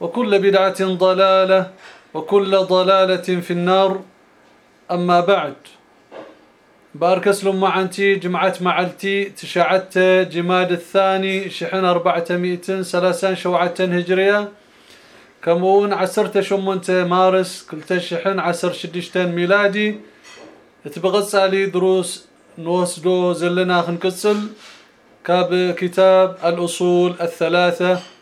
وكل بدعة ضلالة وكل ضلالة في النار. أما بعد بارك أسلم معنتي جمعت معلتي تشعت جماد الثاني شحن أربعة مئة سلاسان شوعة هجرية. كمون عسرت شمونت مارس كل شحن عسر شدشتين ميلادي. تبغت علي دروس نوسدو زلنا خنكسل. كاب كتاب الأصول الثلاثة.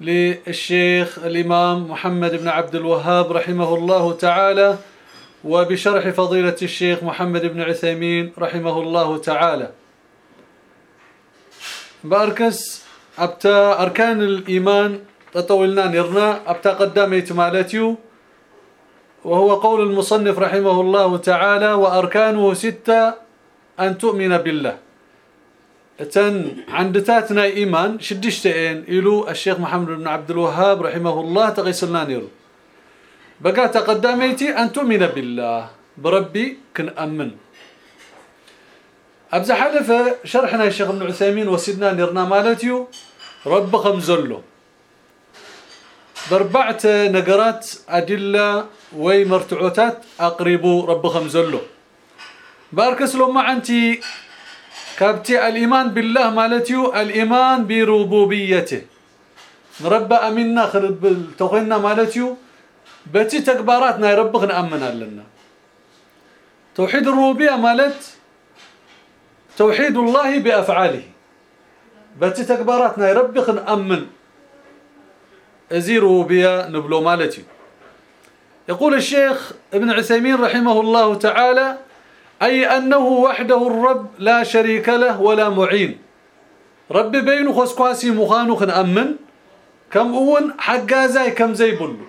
للشيخ الإمام محمد بن عبد الوهاب رحمه الله تعالى وبشرح فضيلة الشيخ محمد بن عثيمين رحمه الله تعالى. بأركس أبتا أركان الإيمان تطولنا نرنا أبتا قداميت مالتيو وهو قول المصنف رحمه الله تعالى وأركانه ستة أن تؤمن بالله. تن عندتاتنا إيمان شدشتين إلو الشيخ محمد بن عبد الوهاب رحمه الله تغيسلنا نيرو بقى تقدميتي أن تؤمن بالله بربي كن أمن أبزا حلفة شرحنا الشيخ ابن عثيمين وسيدنا نيرنا مالتيو رب خمزلو بربعت نقرات أدلة وي مرتعوتات أقربوا رب خمزلو باركس لو ما أنتي كابتي الإيمان بالله مالتيو الإيمان بربوبيته. نربى أمنا خلد بالتوخينا مالتيو. بتي تكباراتنا يربخ نأمن لنا توحيد الربوبية مالت توحيد الله بأفعاله. بتي تكباراتنا يربخ نأمن. إزي ربوبية نبلو مالتي يقول الشيخ ابن عثيمين رحمه الله تعالى أي أنه وحده الرب لا شريك له ولا معين. رب بينه خسكواسي مخانو خنأمن كم أون حقازاي كم زي بلو.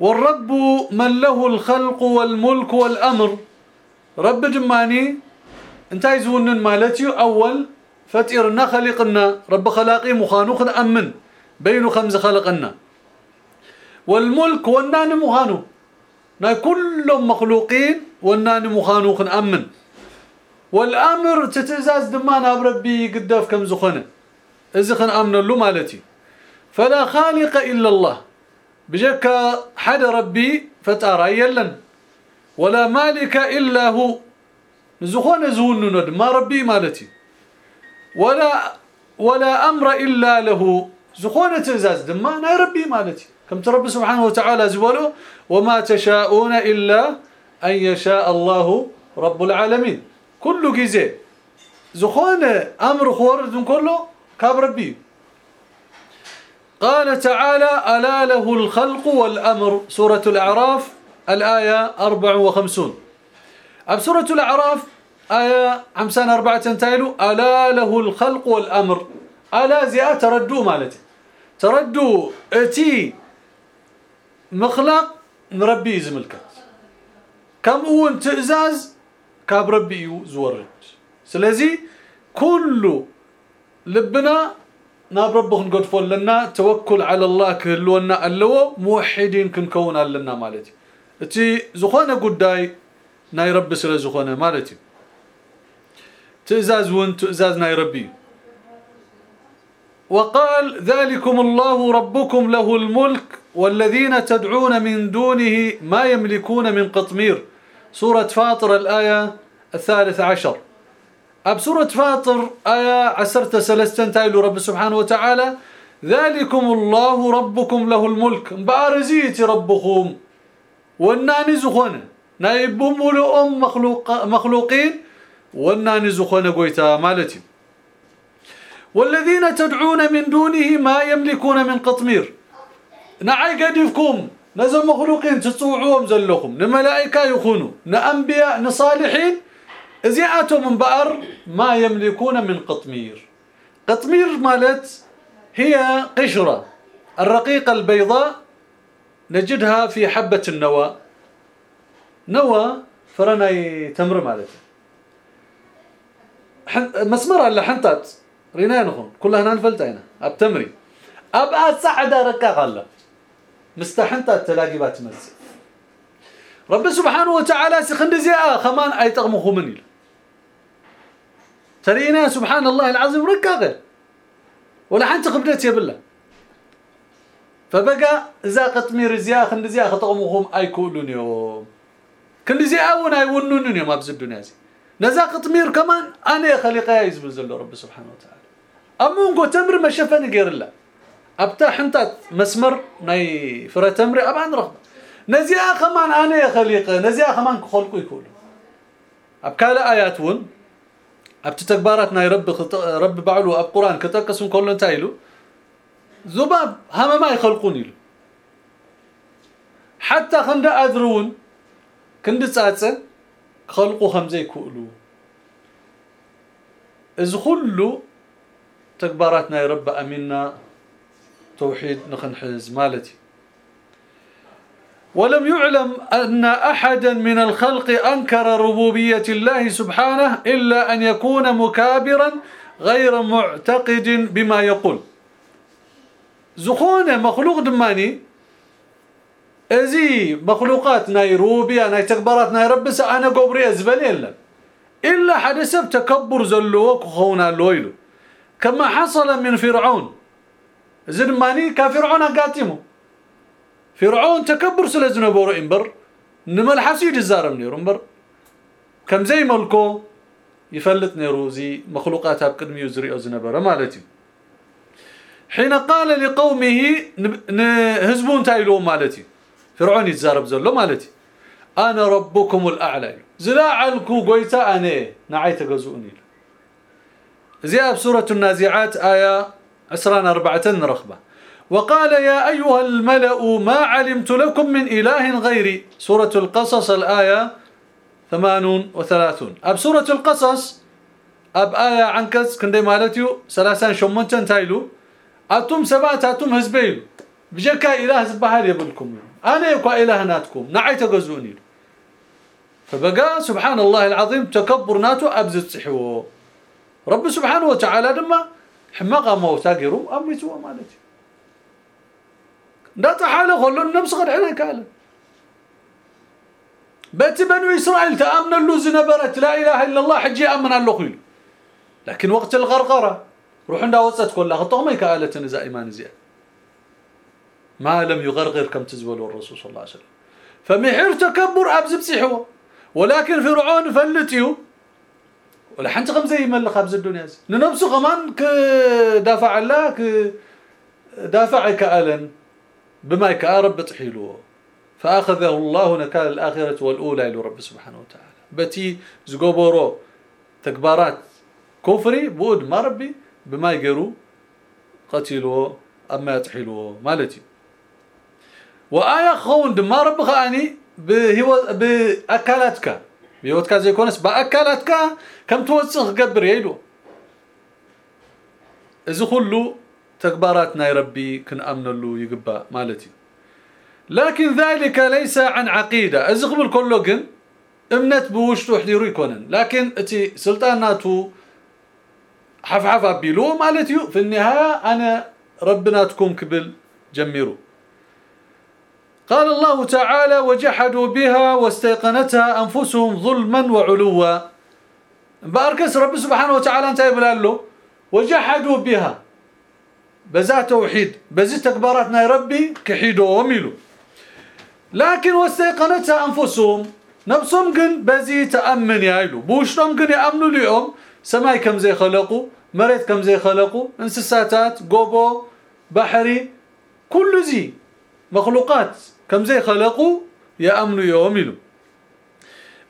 والرب من له الخلق والملك والأمر. رب جماني انت يزونن مالتي أول فتيرنا خلقنا رب خلاقي مخانو خنأمن بينه خمس خلقنا. والملك والنان مخانو. ناي كلهم مخلوقين. ونان مخانو خنأمن والامر تتزاز دمان اب ربي قداف كم زخنه اذا خنأمن له مالتي فلا خالق الا الله بجك حد ربي فتارى يلن ولا مالك الا هو زخون زون ند ما ربي مالتي ولا ولا أمر الا له زخون تزاز دمان ربي مالتي كم تربي سبحانه وتعالى زوله وما تشاءون إلا أن يشاء الله رب العالمين. كل جزء. زخون أمر خورد كله كاب ربي قال تعالى ألا له الخلق والأمر. سورة الأعراف الآية 54 أب سورة الأعراف آية عمسان أربعة تنتايلو ألا له الخلق والأمر. ألا زياء تردوا مالتي. تردوا إتي مخلق نربي زملكت كم هو تئزاز كاب ربي زورد سلازي كل لبنا ناب ربه نقدفو لنا توكل على الله كهلونا اللو موحدين كنكون لنا مالتي تي زخونه قداي ناي رب سلا زخونه مالتي تزاز وان تزاز ناي ربي وقال ذلكم الله ربكم له الملك والذين تدعون من دونه ما يملكون من قطمير سورة فاطر الآية الثالث عشر. أب سورة فاطر آية عسرت سلستن تايلو رب سبحانه وتعالى ذلكم الله ربكم له الملك بارزيتي ربكم. والناني زخونه نايبهم ولؤم مخلوق مخلوقين. والناني زخونه قويتا مالتي. والذين تدعون من دونه ما يملكون من قطمير. نعي قدفكم نزل مخلوقين تصوعوهم زلكم نملائكة يخونوا نأنبياء نصالحين. ازيعتهم من بقر ما يملكون من قطمير. قطمير مالت هي قشرة الرقيقة البيضاء نجدها في حبة النوى نوى فرناي تمر مالتها مسمرة اللي حنطات. رينانهم كلها هنا ابتمري ابقى سعدة ركاقة الله. مستحنطات تلاقي بات مسي رب سبحانه وتعالى سخند زياء خمان أي تغمخو مني ترينا سبحان الله العظيم ركاغه ولا حنت يا بالله فبقى إذا قطمير زيا خند زيا خطقمهم أي كلون يوم. كل زيا ون أي ونون يوم ابز الدنيا زي. نزا قطمير كمان أنا خليقة يزبل رب سبحانه وتعالى. امونغو تمر ما شفن غير الله. ابتا حنطات مسمر ناي فرا تمر ابان رغبة. نزيا كمان أنا خليقة نزيا كمان خلقوا يكون. ابكال آيات ون ابت تكبارات ناي رب خط... رب بعلو أب قرآن كتقسم كل انتايلو ذباب هم ما يخلقون يلو حتى خند اذرون كند صاصه خلقوا خمزة يكولو. إذ كله تكبارات ناي رب امنا توحيد نخنحز مالتي. ولم يعلم أن أحدا من الخلق أنكر ربوبية الله سبحانه إلا أن يكون مكابرا غير معتقد بما يقول. زخونة مخلوق دماني أزي مخلوقات نيروبيا ناي تكبرات ناي ربس أنا قبري أزبل إلا. إلا حدث تكبر زلوك خونا لويلو. كما حصل من فرعون زدماني كفرعون قاتمه فرعون تكبر سلزنبورو امبر نمل حسيد الزارم نيرو امبر كم زي ملكو يفلت نيرو زي مخلوقات بقدمي يزريو زنبره مالتي حين قال لقومه هزبون تايلو مالتي فرعون يتزارب زلو مالتي أنا ربكم الاعلى زلاعلكو قويتا أنا نعيت غزوني زي بسوره النازعات إيه 24 رخبة. وقال يا أيها الملأ ما علمت لكم من إله غيري. سورة القصص الآية 38 أب سورة القصص أب آية عنكز كندي مالتيو سلاسان شمونتن تايلو أتم سبات أتم هزبيل بجكا إله زبهال يبلكم. أنا يقوى إلهناتكم نعيت قزوني فبقى سبحان الله العظيم تكبر ناتو أبزت سحوه رب سبحانه وتعالى دما حماقا موتا قيرو أميتوا مالتي ده حاله خلو النفس قد عليك قال بيت بنو إسرائيل تأمن له زنبرت لا إله إلا الله حجي أمن له خيل لكن وقت الغرغرة روح عند وصلت كلها خطوه ما يكالت نزا إيمان زياد ما لم يغرغر كم تزول الرسول صلى الله عليه وسلم فمحر تكبر أبز بسيحه ولكن فرعون فلتيو ولا حنت زي ملخ أبز الدنيا ننفسه كمان كدافع الله كدافع كألن. بما يكارب بتحيلو فأخذه الله نكال الآخرة والأولى لرب سبحانه وتعالى. بتي زغوبورو تكبارات كفري بود ما ربي بما يقروا قتلوا أما يتحيلوا مالتي. وايه خون ما رب خاني بهو باكلاتك بيوتك زي كونس باكلاتك كم توسخ قبر يدو اذا كله تكباراتنا ربي كن امن يقبا مالتي لكن ذلك ليس عن عقيده ازغبل كله كن امنت بوشتو حديرو يكونن لكن اتي سلطاناتو حفحف أبيلو مالتيو في النهاية أنا ربنا تكون كبل جميرو قال الله تعالى وجحدوا بها واستيقنتها أنفسهم ظلما وعلوا. بأركس رب سبحانه وتعالى أنت له وجحدوا بها. بذات توحيد بزي تكباراتنا يا ربي كحيدوا وميلوا لكن واستيقنتها أنفسهم نفسهم كن بزي تأمن يايلو بوشتهم كن يأمنوا اليوم سماي كم زي خلقوا مريت كم زي خلقوا انسساتات غوبو بحري كل زي مخلوقات. كم زي خلقوا؟ يامنوا يوميلو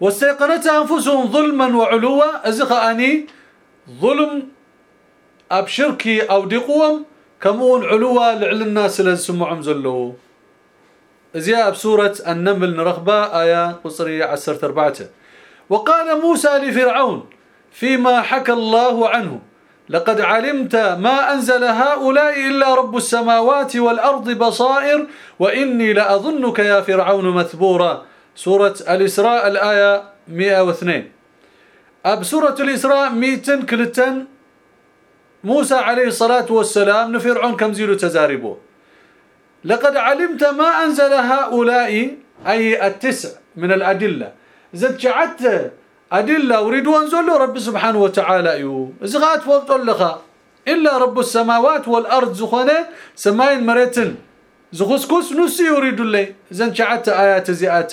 واستيقنتها أنفسهم ظلما وعلوا. ازخاني ظلم أبشركي أو دقوم. كمون علوا لعل الناس لسمعهم زلو ازياء بسورة النمل نرخبة آية قصرية عسرة أربعة. وقال موسى لفرعون فيما حكى الله عنه لقد علمت ما أنزل هؤلاء إلا رب السماوات والأرض بصائر وإني لأظنك يا فرعون مثبورا. سورة الإسراء الآية 102 أب سورة الإسراء 200 كلتن موسى عليه الصلاة والسلام نفرعون كم زيلو تزاربه لقد علمت ما أنزل هؤلاء أي التسع من الأدلة. زد شعدت أدلة وريد وانزلوا رب سبحانه وتعالى يو. زغات لك إلا رب السماوات والأرض زخنة سماين مريتن. زخسكوس نسي يريد لي زن شعدت آيات زيئات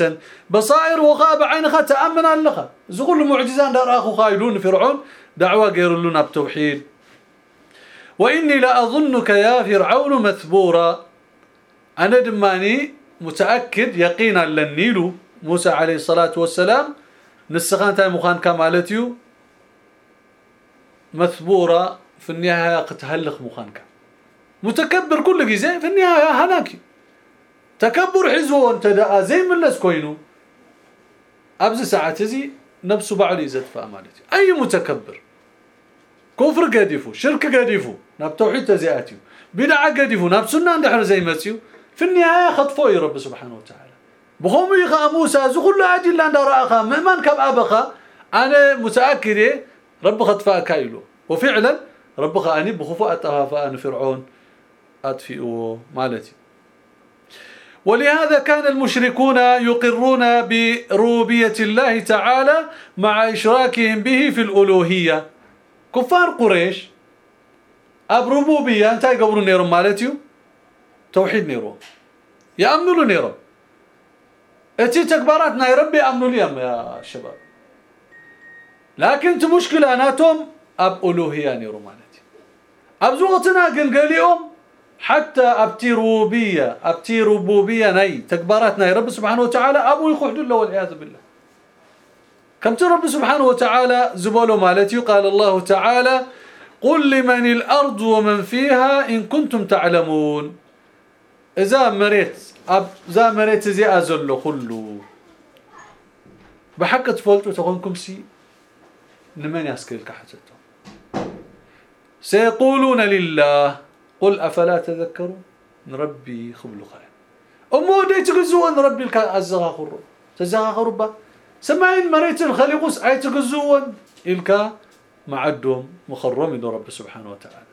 بصائر وغاب عينك تأمن لك زغل معجزان دار أخو خايلون فرعون. دعوة غير لنا بتوحيد وإني لأظنك يا فرعون مثبورا. أنا دماني متأكد يقينا للنيل موسى عليه الصلاة والسلام نسخان تاي مخان كمالتيو مثبورة في النهاية قتهلخ مخانك متكبر كل جزء في النهاية هناكي تكبر حزو انت دا زي من لس كوينو ابز ساعه زي نفسه بعلي زت فامالتي اي متكبر كفر قديفو شرك قديفو ناب توحيد تزياتيو بدعه قديفو ناب سنه اندحر زي ماتيو في النهايه خطفوا يا رب سبحانه وتعالى بخوم يخا موسى زغل أجل عند راخا ممن كب ابخا أنا متاكد رب خطفا كايلو. وفعلا رب أني بخوف اتها فان فرعون اطفئوا مالتي. ولهذا كان المشركون يقرون بربوبية الله تعالى مع إشراكهم به في الألوهية. كفار قريش أب ربوبية أنت يقبروا نيرو مالتيو؟ توحيد نيرو. يامنوا نيرو. اتي تكباراتنا ربي أمنوا لي يا شباب. لكن مشكله اناتهم أب الوهيه نيرو مالتي أب زوغتنا قلقليهم حتى ابتي ربوبيه ابتي ربوبيه ني تكباراتنا يا رب سبحانه وتعالى أبو يخحد له والعياذ بالله. كم رب سبحانه وتعالى زبولو مالتي؟ قال الله تعالى قل لمن الأرض ومن فيها إن كنتم تعلمون. إذا مريت أب إذا مريت زي أزل كله بحق تفولتوا تكونكم سي نمن يسكيلك حتى سيقولون لله قل أفلا تذكرون؟ نربي خبلو خير. أمو دي تقزون ربي لك الزغاخر تزغاخر با. سمعين مريت الخليقوس أي تقزون إلك معدهم مخرم رب سبحانه وتعالى.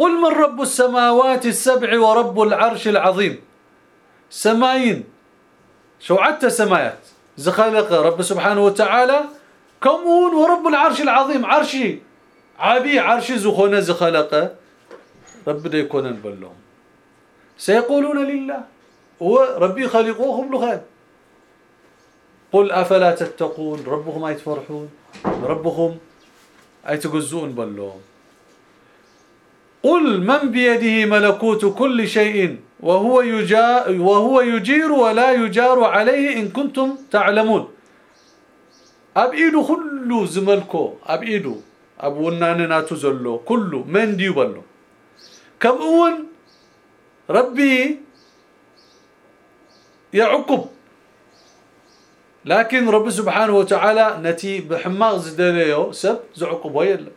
قل من رب السماوات السبع ورب العرش العظيم. سماين. شو عدت سمايات؟ زخلق رب سبحانه وتعالى كمون ورب العرش العظيم. عرشي عبي عرشي زخونة زخلقه رب ده يكون بلهم سيقولون لله. هو ربي خلقوهم لخير قل أفلا تتقون؟ ربكم أي تفرحون ربكم أي تجزون بلهم؟ قل من بيده ملكوت كل شيء وهو يجار وهو يجير ولا يجار عليه إن كنتم تعلمون. أبئيدو كل زملكو أبئيدو أبوناننا تزلو كل من ديو بلو. كم أول ربي يعقب. لكن رب سبحانه وتعالى نتي بحماغ زدليو سب زعقبه يلا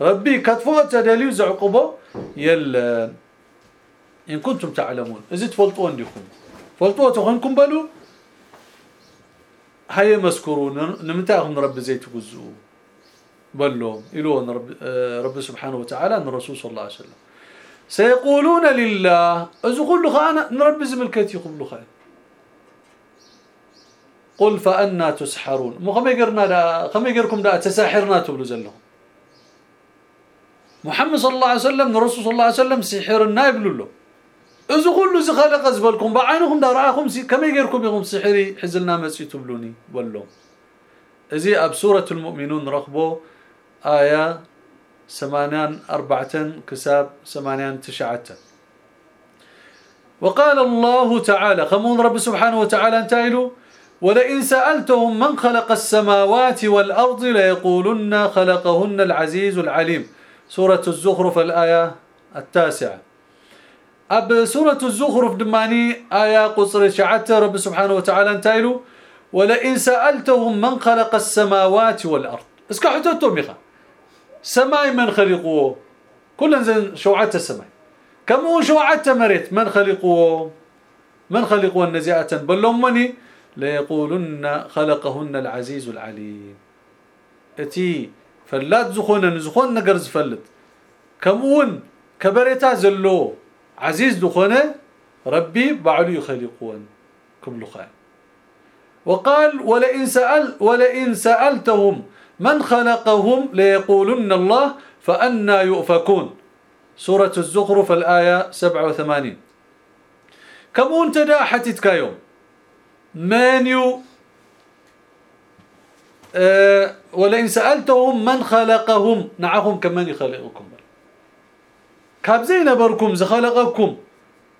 ربي كتفوت تدليو زعقبه يلا. إن كنتم تعلمون. إذا تفلطون ديكم فلطوا تخونكم بلو؟ هيا مسكرون نمتاهم رب زي تقزوا بلهم إلون رب, آه، رب سبحانه وتعالى أن الرسول صلى الله عليه وسلم. سيقولون لله. إذا قل أنا نربي زملكتي يقول خير. قل فأنا تسحرون. مو خمي يقرنا دا خمي يقركم دا تساحرنا تبلو زلهم. محمد صلى الله عليه وسلم الرسول صلى الله عليه وسلم سحرنا يبلو له إذا قلوا زي خالق زبلكم بعينكم دا رأيكم كما يقركم يقوم سحري حزلنا مسي تبلوني بلهم إذي أب سورة المؤمنون آية سمانان أربعة كساب سمانان تشعة وقال الله تعالى خمون رب سبحانه وتعالى انتايلو ولئن سألتهم من خلق السماوات والأرض ليقولن خلقهن العزيز العليم سورة الزخرف الآية التاسعة. أب سورة الزخرف دماني آية قصر شعته رب سبحانه وتعالى انتايلو ولئن سألتهم من خلق السماوات والأرض. اسكا حتوتو ميخا سماي من خلقوه كل زين شوعت السماء كم هو شوعت مريت؟ من خلقوه من خلقوه النزيئة بل لمني ليقولن خلقهن العزيز العليم. إتي فلات زخون نزخون نقرز فلت كمون كبريتا زلو عزيز دخونه ربي بعلو يخلقون كم لخان وقال ولئن سأل ولئن سألتهم من خلقهم ليقولن الله فأنا يؤفكون سورة الزخرف الآية 87 كم أنت داحتك يوم من يو ولئن سألتهم من خلقهم نعهم كمن يخلقكم كاب زي نبركم زخلقكم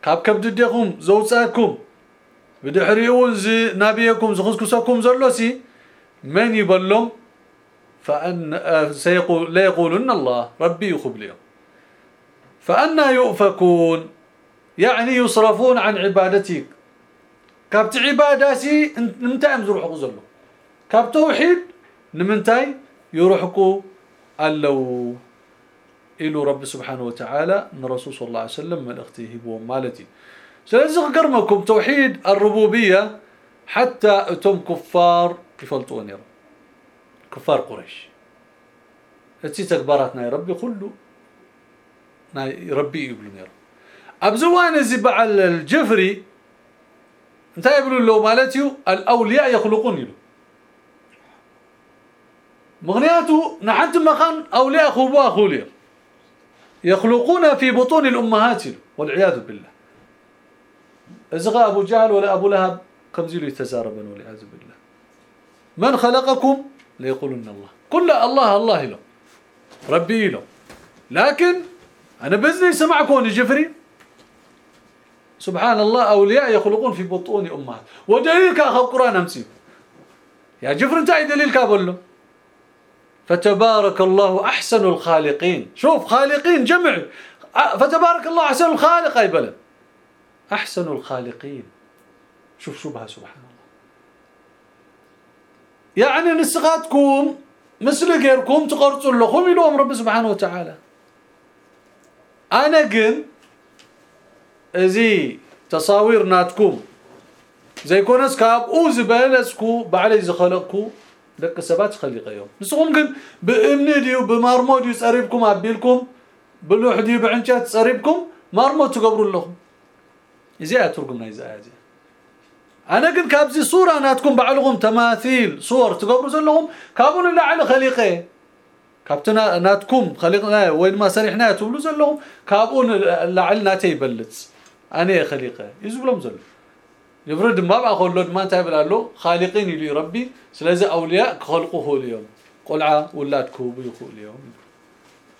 كاب كبددكم زوصاكم بدحريون زي نبيكم زخسكسكم زلوسي من يبلهم آه، سيقول لا يقولن الله ربي يخبلهم فأنا يؤفكون يعني يصرفون عن عبادتك كابت عباداتي نمتى يمزروح قزلو كابت توحيد نمنتاي يروحكو اللو إلو رب سبحانه وتعالى ان الرسول صلى الله عليه وسلم من اختيه بو مالتي سلازق قرمكم توحيد الربوبية حتى أتم كفار يفلطون يرى كفار قريش اتي تكبراتنا يا ربي كله ربي يقولون يا رب ابزوان زبع الجفري انت يقولون له مالتيو الاولياء يخلقون له مغنياته نحنت مخان اولياء اخوبوا اخوليا يخلقون في بطون الأمهات والعياذ بالله. ازغى أبو جهل ولا أبو لهب كم يتزاربون والعياذ بالله. من خلقكم؟ ليقولن الله. كل الله الله له. ربي له. لكن أنا بزني سمعكم جفري. سبحان الله أولياء يخلقون في بطون أمهات. ودليلك أخذ القرآن أمسي. يا جفر انت دليلك أقول له فتبارك الله أحسن الخالقين. شوف خالقين جمع. فتبارك الله أحسن الخالق أي بلد؟ أحسن الخالقين. شوف شبهة سبحان الله. يعني نسغاتكم مثل غيركم تقرصوا لكم يلوم رب سبحانه وتعالى. أنا قل ازي تصاوير ناتكم. زي كونس كابو زبالسكو بعلي زخلقكو. دك سبات خليقه يوم قل بامني ديو بمارمو ديو تصريبكم ابيلكم بلوح ديو بعنشات تصريبكم مارمو تقبروا لهم ازي اتركم نايز أجي أنا قلت كابزي صوره ناتكم بعلهم تماثيل صور تقبروا زلهم كابون لا على خليقه كابتنا ناتكم خليقنا وين ما سرحنا تقولوا زلهم كابون لعلنا تيبلت أنا خليقه يزبلهم يفرد ما بقول له ما انت له؟ خالقين لي ربي. سلازي أولياء خلقوه اليوم. قلعه ولادكم بيخو اليوم.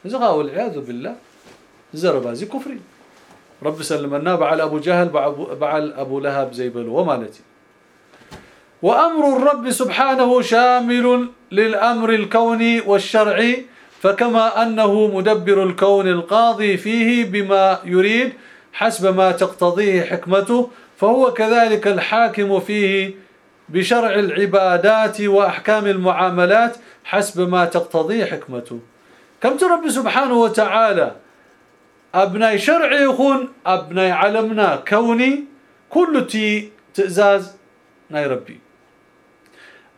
إذا والعياذ بالله. زربازي كفري. رب سلمنا بعل أبو جهل بعل أبو لهب زي بلو ومالتي وأمر الرب سبحانه شامل للأمر الكوني والشرعي فكما أنه مدبر الكون القاضي فيه بما يريد حسب ما تقتضيه حكمته فهو كذلك الحاكم فيه بشرع العبادات وأحكام المعاملات حسب ما تقتضيه حكمته. كم ترب سبحانه وتعالى؟ ابناي شرعي يكون ابناي علمنا كوني كل تي تزاز ناي ربي.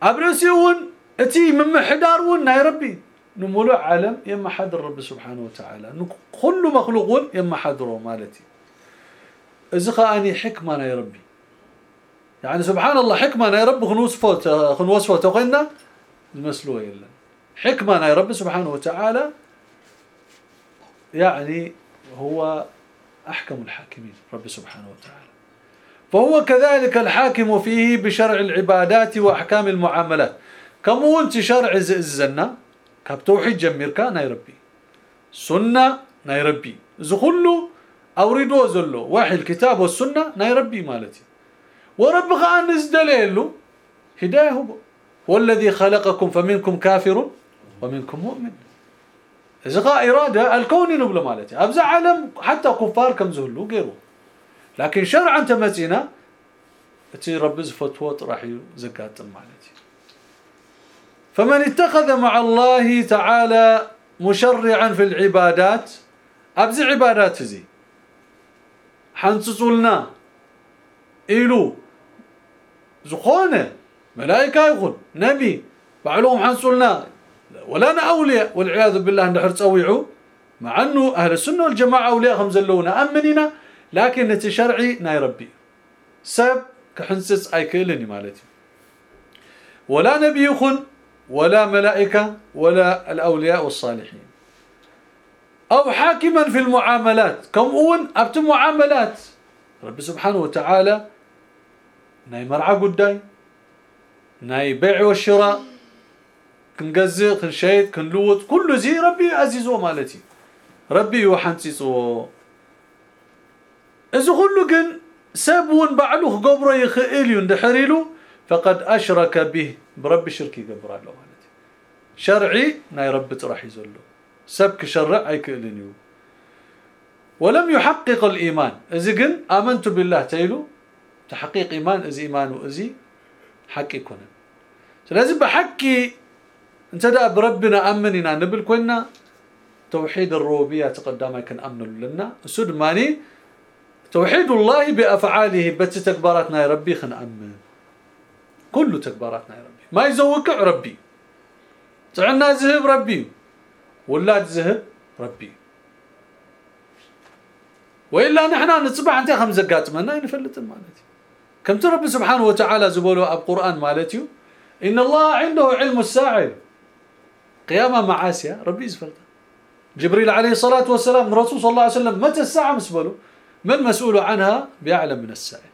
ابرسيون اتي من محدار ناي ربي. نملو عالم يما حد الرب سبحانه وتعالى. كل مخلوق يما حضره مالتي. اذا خاني حكمة يا ربي. يعني سبحان الله حكمة يا رب خنوصفوت خنوصفوت وقلنا المسلوه يلا حكمة يا رب سبحانه وتعالى يعني هو أحكم الحاكمين رب سبحانه وتعالى. فهو كذلك الحاكم فيه بشرع العبادات وأحكام المعاملات. كم انت شرع الزنا؟ كاب توحيد جميركا ناي ربي سنة ناي ربي زخلو أوريدو زلو. وحي الكتاب والسنة ناي ربي مالتي. ورب غانز دليلو هداية هو. والذي خلقكم فمنكم كافر ومنكم مؤمن. إذا إرادة الكون نبل مالتي. أبزع عالم حتى كفار كم زهلو غيره. لكن شرعا تمتينا. تي رب فتوى راح زكاه مالتي. فمن اتخذ مع الله تعالى مشرعا في العبادات ابز عبادات زي حنصصلنا إلو زخونه ملائكه يقول نبي بعلوم حنصلنا ولا أنا اولياء والعياذ بالله ندحر تصويعوا مع انه أهل السنة والجماعه اولياء هم زلونا امننا لكن نتي شرعي ناي ربي سب كحنسس ايكلني مالتي ولا نبي يخن ولا ملائكه ولا الاولياء والصالحين أو حاكما في المعاملات. كم أون؟ ابت معاملات. رب سبحانه وتعالى ناي مرعى قداي ناي بيع والشراء كنجزي كنشيد كنلوط كل زي ربي عزيزو مالتي. ربي وحنصيصو اذا كله كن سبون بعلو قبره يخيل يندحريلو فقد أشرك به برب شركي قبر له مالتي. شرعي ناي رب راح يزلو سبك شرع اي كلنيو ولم يحقق الإيمان. إذا كن آمنت بالله تيلو تحقيق إيمان إذا ايمانه اذي حق يكون لازم بحكي أنت دا بربنا امننا نبل كنا توحيد الربوبية تقدم كن آمن لنا. سود ماني. توحيد الله بأفعاله بس تكباراتنا يا ربي خنأمن كل تكباراتنا يا ربي. ما يزوقع ربي. تعنا ذهب ربي ولاد ذهب ربي والا نحن نصبح انت خمس قاتمنا نفلت مالتي كم رب سبحانه وتعالى زبولوا القران مالتي ان الله عنده علم الساعة قيامه معاسيا ربي يزفلت جبريل عليه الصلاه والسلام الرسول صلى الله عليه وسلم متى الساعة مسبله من المسؤول عنها بيعلم من السائل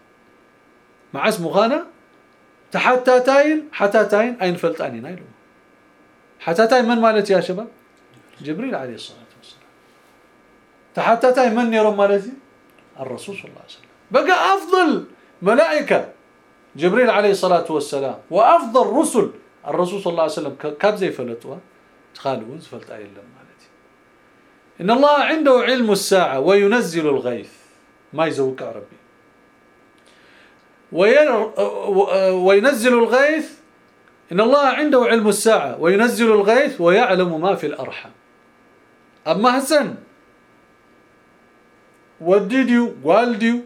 مع اسمه غانا تحتاتين حتاتين اين فلتاني نايلو حتاتين من مالتي يا شباب جبريل عليه الصلاة والسلام. تحتاتين من يرون مالتي الرسول صلى الله عليه وسلم. بقى أفضل ملائكة جبريل عليه الصلاة والسلام وأفضل رسل. الرسول صلى الله عليه وسلم كاب زي فلتوا تخالوا فلت أي مالتي إن الله عنده علم الساعة وينزل الغيث. ما يزوق ربي. وينزل الغيث. إن الله عنده علم الساعة وينزل الغيث ويعلم ما في الأرحام. أما حسن وديديو والديو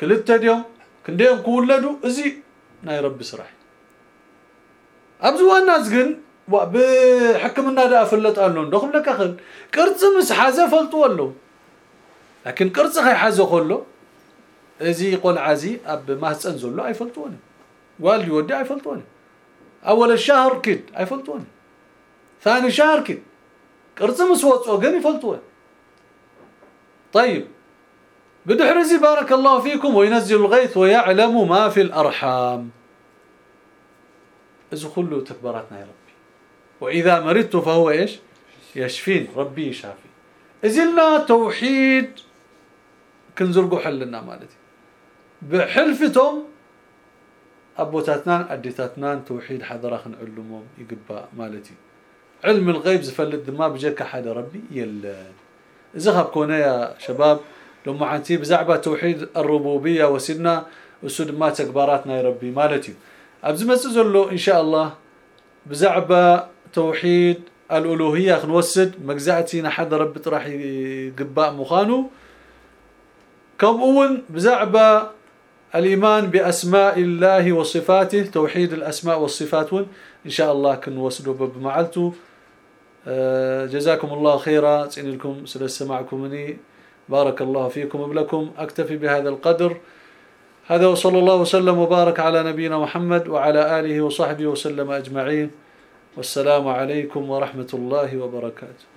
كلتا ديوم كنديهم كولدو إزي ناي ربي سرح أبزو الناس كن بحكمنا دا فلت قالون دخل لك اخل قرص مس حازة فلطو له لكن قرص خي حازة كله إزي يقول عزي أب ما تنزل له ايفلطوني والدي ودي ايفلطوني أول الشهر كد ايفلطوني ثاني شهر كد قرص مسوصو غن يفلطوني طيب بدحرزي بارك الله فيكم وينزل الغيث ويعلم ما في الارحام اذا كله تكبراتنا يا ربي واذا مرضت فهو إيش يشفين ربي يشافي ازلنا توحيد كنزرقو حلنا مالتي بحلفتهم ابوتاتنا اديتاتنا توحيد حضره خنعلمهم يقبا مالتي علم الغيب زفلت ما بجك حدا ربي يلا اذا كونا يا شباب. لما عنتي بزعبة توحيد الربوبية وسدنا وسد ما تكباراتنا يا ربي مالتي. أبز مسزلو إن شاء الله بزعبة توحيد الألوهية خنوسد مجزعتي حد ربي راح يقبأ مخانو. كم اول بزعبة الإيمان بأسماء الله وصفاته توحيد الأسماء والصفات إن شاء الله كن وصلوا بمعلتو. آه، جزاكم الله خيرا. سين لكم سلسمعكمني بارك الله فيكم ولكم أكتفي بهذا القدر. هذا وصلى الله وسلم وبارك على نبينا محمد وعلى آله وصحبه وسلم أجمعين. والسلام عليكم ورحمة الله وبركاته.